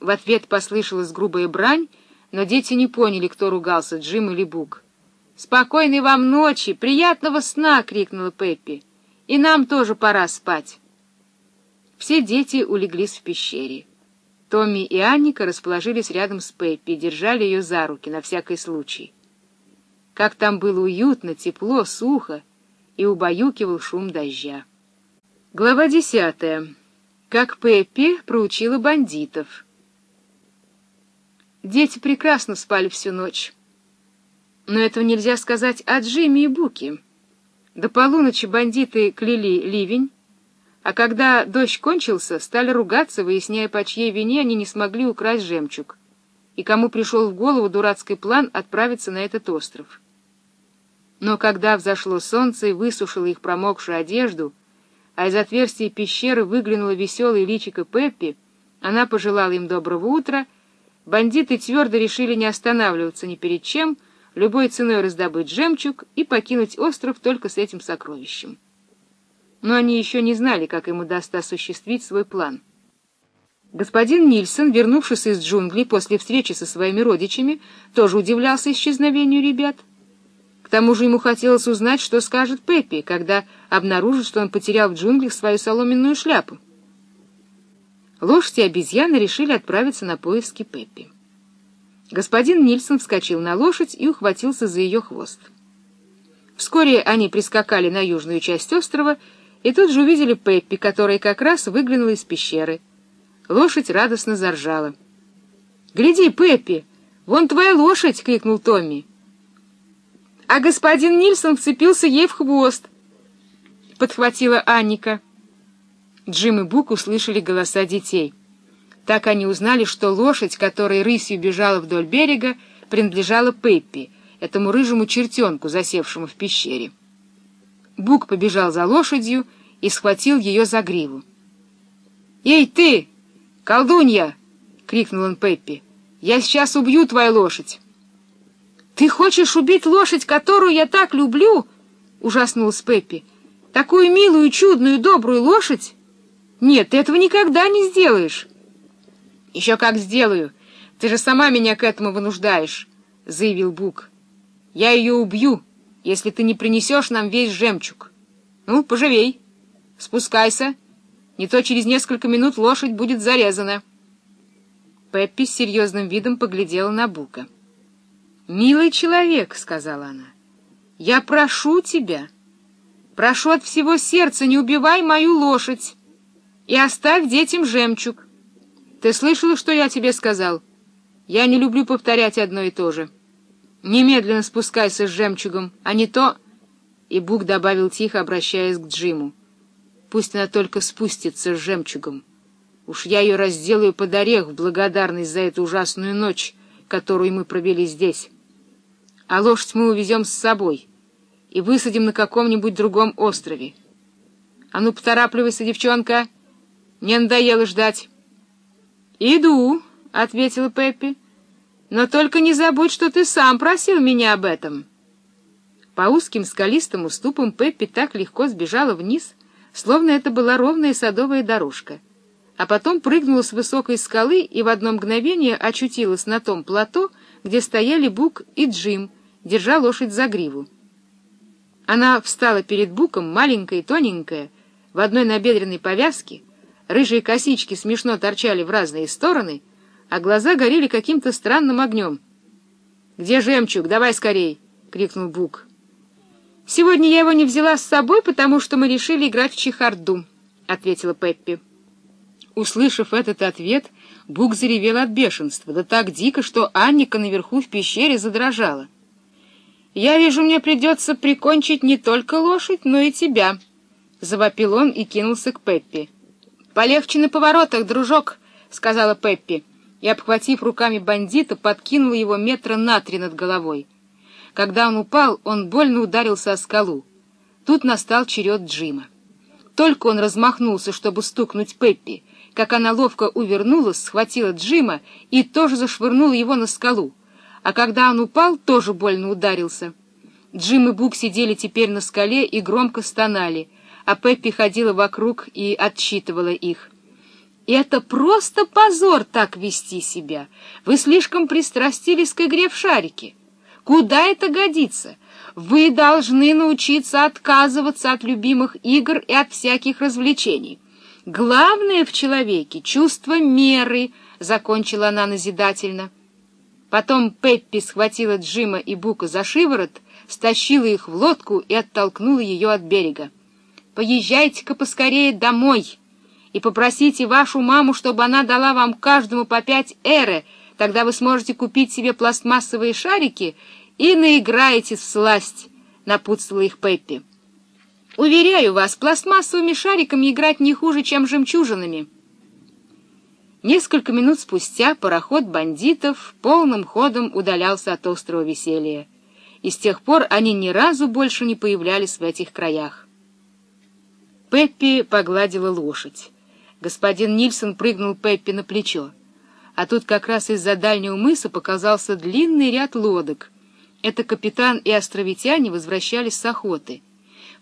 В ответ послышалась грубая брань, но дети не поняли, кто ругался, Джим или Бук. «Спокойной вам ночи! Приятного сна!» — крикнула Пеппи. «И нам тоже пора спать!» Все дети улеглись в пещере. Томми и Анника расположились рядом с Пеппи держали ее за руки на всякий случай. Как там было уютно, тепло, сухо, и убаюкивал шум дождя. Глава десятая. Как Пеппи проучила бандитов. Дети прекрасно спали всю ночь. Но этого нельзя сказать о Джимми и Буке. До полуночи бандиты кляли ливень, а когда дождь кончился, стали ругаться, выясняя, по чьей вине они не смогли украсть жемчуг, и кому пришел в голову дурацкий план отправиться на этот остров. Но когда взошло солнце и высушило их промокшую одежду, а из отверстия пещеры выглянула веселая личико Пеппи, она пожелала им доброго утра, бандиты твердо решили не останавливаться ни перед чем, любой ценой раздобыть жемчуг и покинуть остров только с этим сокровищем но они еще не знали, как им удастся осуществить свой план. Господин Нильсон, вернувшись из джунглей после встречи со своими родичами, тоже удивлялся исчезновению ребят. К тому же ему хотелось узнать, что скажет Пеппи, когда обнаружит, что он потерял в джунглях свою соломенную шляпу. Лошади и обезьяны решили отправиться на поиски Пеппи. Господин Нильсон вскочил на лошадь и ухватился за ее хвост. Вскоре они прискакали на южную часть острова и тут же увидели Пеппи, которая как раз выглянула из пещеры. Лошадь радостно заржала. «Гляди, Пеппи, вон твоя лошадь!» — крикнул Томми. А господин Нильсон вцепился ей в хвост, — подхватила Анника. Джим и Бук услышали голоса детей. Так они узнали, что лошадь, которая рысью бежала вдоль берега, принадлежала Пеппи, этому рыжему чертенку, засевшему в пещере. Бук побежал за лошадью и схватил ее за гриву. «Эй, ты, колдунья!» — крикнул он Пеппи. «Я сейчас убью твою лошадь!» «Ты хочешь убить лошадь, которую я так люблю?» — ужаснулась Пеппи. «Такую милую, чудную, добрую лошадь? Нет, ты этого никогда не сделаешь!» «Еще как сделаю! Ты же сама меня к этому вынуждаешь!» — заявил Бук. «Я ее убью, если ты не принесешь нам весь жемчуг. Ну, поживей!» Спускайся, не то через несколько минут лошадь будет зарезана. Пеппи с серьезным видом поглядела на Бука. «Милый человек», — сказала она, — «я прошу тебя, прошу от всего сердца, не убивай мою лошадь и оставь детям жемчуг. Ты слышала, что я тебе сказал? Я не люблю повторять одно и то же. Немедленно спускайся с жемчугом, а не то...» И Бук добавил тихо, обращаясь к Джиму. Пусть она только спустится с жемчугом. Уж я ее разделаю под орех в благодарность за эту ужасную ночь, которую мы провели здесь. А лошадь мы увезем с собой и высадим на каком-нибудь другом острове. А ну, поторапливайся, девчонка, не надоело ждать. — Иду, — ответила Пеппи, — но только не забудь, что ты сам просил меня об этом. По узким скалистым уступам Пеппи так легко сбежала вниз — словно это была ровная садовая дорожка, а потом прыгнула с высокой скалы и в одно мгновение очутилась на том плато, где стояли Бук и Джим, держа лошадь за гриву. Она встала перед Буком, маленькая и тоненькая, в одной набедренной повязке, рыжие косички смешно торчали в разные стороны, а глаза горели каким-то странным огнем. «Где жемчуг? Давай скорей!» — крикнул Бук. «Сегодня я его не взяла с собой, потому что мы решили играть в чехарду», — ответила Пеппи. Услышав этот ответ, Бук заревел от бешенства, да так дико, что Анника наверху в пещере задрожала. «Я вижу, мне придется прикончить не только лошадь, но и тебя», — завопил он и кинулся к Пеппи. «Полегче на поворотах, дружок», — сказала Пеппи, и, обхватив руками бандита, подкинула его метра на три над головой. Когда он упал, он больно ударился о скалу. Тут настал черед Джима. Только он размахнулся, чтобы стукнуть Пеппи, как она ловко увернулась, схватила Джима и тоже зашвырнула его на скалу. А когда он упал, тоже больно ударился. Джим и Бук сидели теперь на скале и громко стонали, а Пеппи ходила вокруг и отчитывала их. Это просто позор так вести себя. Вы слишком пристрастились к игре в шарики. Куда это годится? Вы должны научиться отказываться от любимых игр и от всяких развлечений. Главное в человеке — чувство меры, — закончила она назидательно. Потом Пеппи схватила Джима и Бука за шиворот, стащила их в лодку и оттолкнула ее от берега. «Поезжайте-ка поскорее домой!» и попросите вашу маму, чтобы она дала вам каждому по пять эры, тогда вы сможете купить себе пластмассовые шарики и наиграетесь в сласть», — напутствовала их Пеппи. «Уверяю вас, пластмассовыми шариками играть не хуже, чем жемчужинами». Несколько минут спустя пароход бандитов полным ходом удалялся от острова Веселья, и с тех пор они ни разу больше не появлялись в этих краях. Пеппи погладила лошадь. Господин Нильсон прыгнул Пеппи на плечо. А тут как раз из-за дальнего мыса показался длинный ряд лодок. Это капитан и островитяне возвращались с охоты.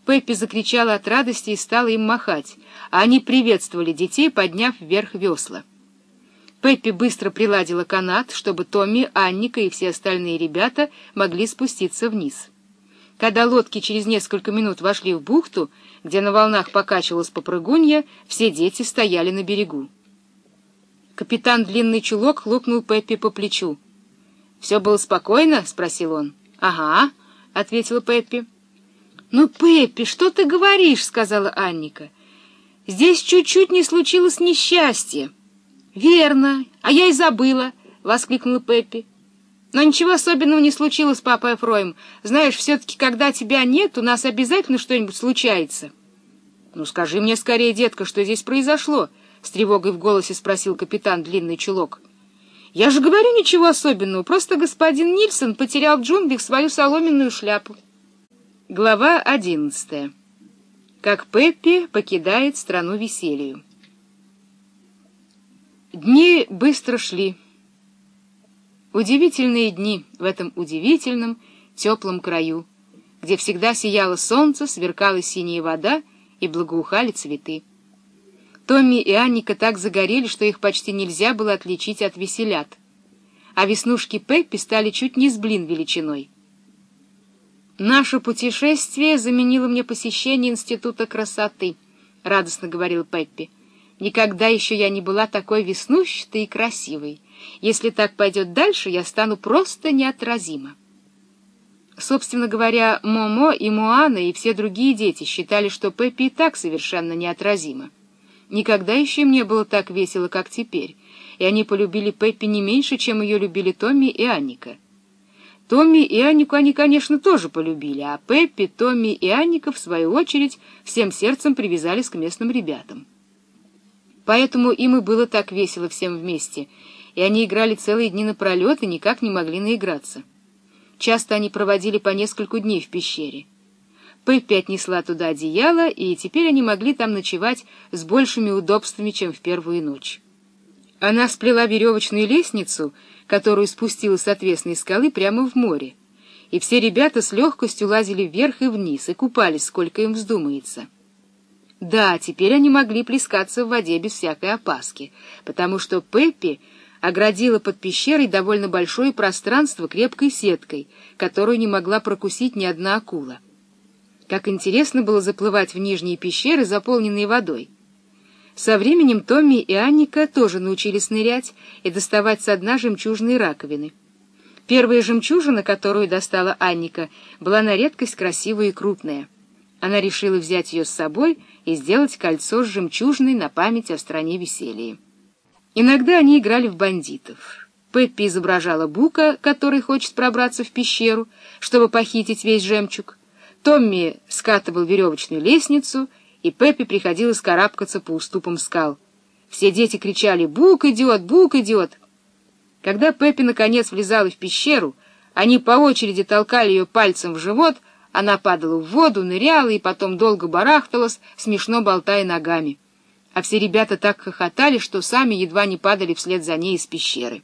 Пеппи закричала от радости и стала им махать, а они приветствовали детей, подняв вверх весла. Пеппи быстро приладила канат, чтобы Томми, Анника и все остальные ребята могли спуститься вниз. Когда лодки через несколько минут вошли в бухту, где на волнах покачивалась попрыгунья, все дети стояли на берегу. Капитан Длинный Чулок хлопнул Пеппи по плечу. «Все было спокойно?» — спросил он. «Ага», — ответила Пеппи. «Ну, Пеппи, что ты говоришь?» — сказала Анника. «Здесь чуть-чуть не случилось несчастье». «Верно, а я и забыла», — воскликнула Пеппи. Но ничего особенного не случилось, папа Эфроим. Знаешь, все-таки, когда тебя нет, у нас обязательно что-нибудь случается. — Ну, скажи мне скорее, детка, что здесь произошло? — с тревогой в голосе спросил капитан Длинный Чулок. — Я же говорю ничего особенного, просто господин Нильсон потерял в джунглях свою соломенную шляпу. Глава одиннадцатая. Как Пеппи покидает страну веселью. Дни быстро шли. Удивительные дни в этом удивительном теплом краю, где всегда сияло солнце, сверкала синяя вода и благоухали цветы. Томми и Анника так загорели, что их почти нельзя было отличить от веселят, а веснушки Пеппи стали чуть не с блин величиной. «Наше путешествие заменило мне посещение Института красоты», — радостно говорила Пеппи. «Никогда еще я не была такой веснущатой и красивой». Если так пойдет дальше, я стану просто неотразима. Собственно говоря, Момо и Моана и все другие дети считали, что Пеппи и так совершенно неотразима. Никогда еще им не было так весело, как теперь, и они полюбили Пеппи не меньше, чем ее любили Томми и Анника. Томми и Аннику они, конечно, тоже полюбили, а Пеппи, Томми и Анника, в свою очередь, всем сердцем привязались к местным ребятам. Поэтому им и было так весело всем вместе — и они играли целые дни напролет и никак не могли наиграться. Часто они проводили по нескольку дней в пещере. Пеппи отнесла туда одеяло, и теперь они могли там ночевать с большими удобствами, чем в первую ночь. Она сплела веревочную лестницу, которую спустила с отвесной скалы прямо в море, и все ребята с легкостью лазили вверх и вниз и купались, сколько им вздумается. Да, теперь они могли плескаться в воде без всякой опаски, потому что Пеппи оградила под пещерой довольно большое пространство крепкой сеткой, которую не могла прокусить ни одна акула. Как интересно было заплывать в нижние пещеры, заполненные водой. Со временем Томми и Анника тоже научились нырять и доставать со дна жемчужные раковины. Первая жемчужина, которую достала Анника, была на редкость красивая и крупная. Она решила взять ее с собой и сделать кольцо с жемчужиной на память о стране веселья. Иногда они играли в бандитов. Пеппи изображала Бука, который хочет пробраться в пещеру, чтобы похитить весь жемчуг. Томми скатывал веревочную лестницу, и Пеппи приходилось карабкаться по уступам скал. Все дети кричали «Бук идет! Бук идет!». Когда Пеппи наконец влезала в пещеру, они по очереди толкали ее пальцем в живот, она падала в воду, ныряла и потом долго барахталась, смешно болтая ногами а все ребята так хохотали, что сами едва не падали вслед за ней из пещеры.